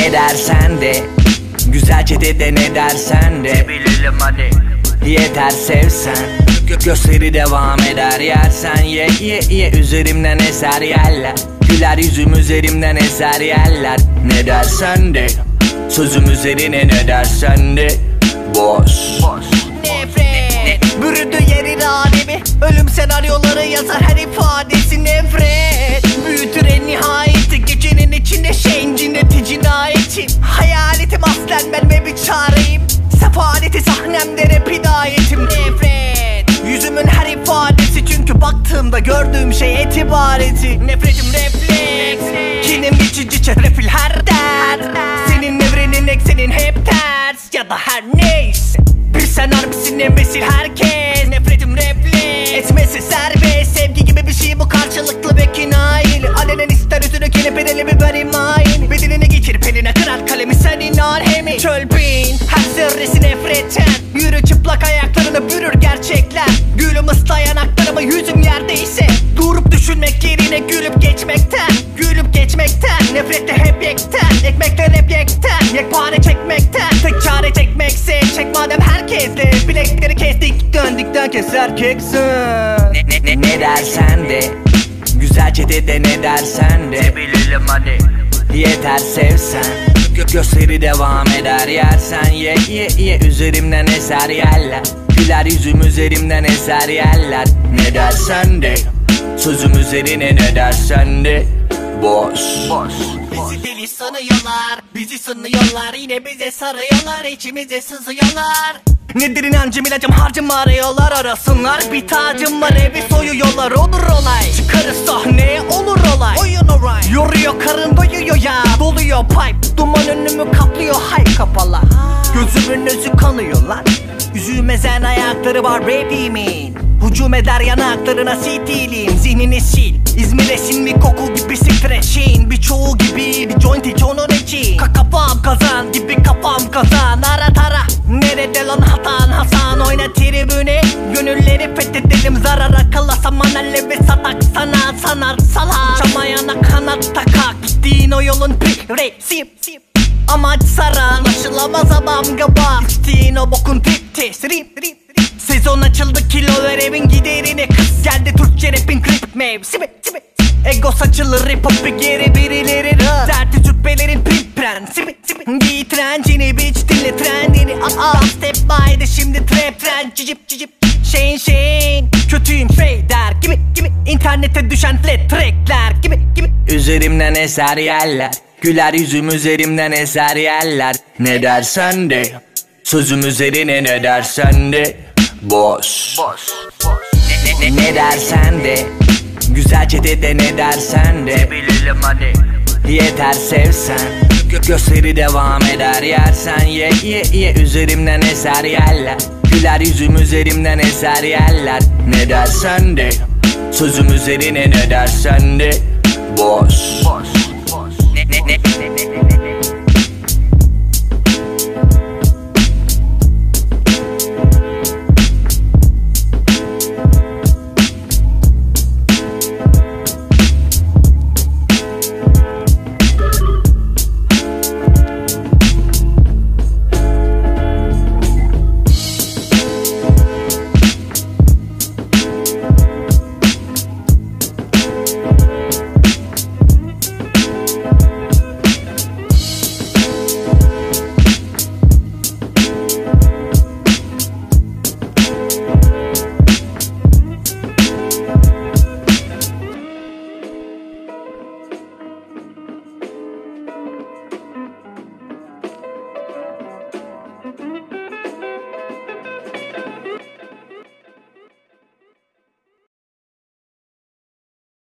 Ne dersen de Güzelce de de ne dersen de. Bilelim hadi. Yeter sevsen Gö- Gösteri devam eder. Yersen Ye ye ye üzerimden eser yerler. Güler yüzüm üzerimden eser yerler. Ne dersen de Sözüm üzerine ne dersen de. Boş. Nefret. Bürüdü yerin alemi. Ölüm senaryoları yazar her ifadesi. Nefret. Büyütür en nihayeti Aslen ben ve bir çareyim. Sefaleti sahnemde rap hidayetim Nefret. Yüzümün her ifadesi çünkü baktığımda gördüğüm şey etibareti Nefretim refleks. Kinim geçici çetrefil her zerresi nefretten Yürü çıplak ayaklarını bürür gerçekler. Gülüm ıslayan aklarıma yüzüm yerdeyse Durup düşünmek yerine gülüp geçmekten Gülüp geçmekten. Nefrette hep yekten Ekmekler hep yekten. Yekpare çekmekten Tek çare çekmekse Çek madem herkesle. Bilekleri kestik döndükten kes erkeksin ne, ne, ne, ne dersen de Güzelce de de ne dersen de Bilelim hadi Yeter sevsen Gösteri devam eder yersen Ye ye ye üzerimden eser yerler. Güler yüzüm üzerimden eser yerler. Ne dersen de Sözüm üzerine ne dersen de Boş Boş. Bizi deli sanıyorlar Bizi sınıyorlar. Yine bize sarıyorlar içimize sızıyorlar Nedir inancım ilacım harcım arıyorlar arasınlar. Bir tacım var evi soyuyorlar olur olay. Çıkarız sahneye olur olay. Oyun alright. Yoruyor karın doyuyor ya. Doluyor pipe Duman önümü kaplıyor hay kapalı Gözümün özü kanıyor lan. Üzülmezen ayakları var rapimin Hücum eder yanaklarına CT'liyim. Zihnini sil İzmir'e sinmi koku gibi streçin Birçoğu gibi bir jointi onun için. Ka kafam kazan satak sana sanar salak Çamayana kanat takak Gittiğin o yolun resim Amaç saran Anlaşılamaz adam gaba. İçtiğin o bokun rip Sezon açıldı kilo ver evin giderine Kız geldi Türkçe rapin klip mevsimi simi. Ego saçılır rip hop'u geri birileri. Dertli züppelerin print prensibi. Giy trencini bitch dinle trendini. Aa step by'de şimdi trap trend cicip cicip. Şeyin şeyin İnternete düşen flat trackler. Gibi gibi Üzerimden eser yerler. Güler yüzüm üzerimden eser yerler. Ne dersen de Sözüm üzerine ne dersen de. Boş. Boş. Boş ne, ne, ne dersen de Güzelce de de ne dersen de. Bilelim hadi. Yeter sevsen. Gö- Gösteri devam eder yersen. Ye ye ye üzerimden eser yerler. Güler yüzüm üzerimden eser yerler. Ne dersen de Sözüm üzerine ne dersen de Boş. Boş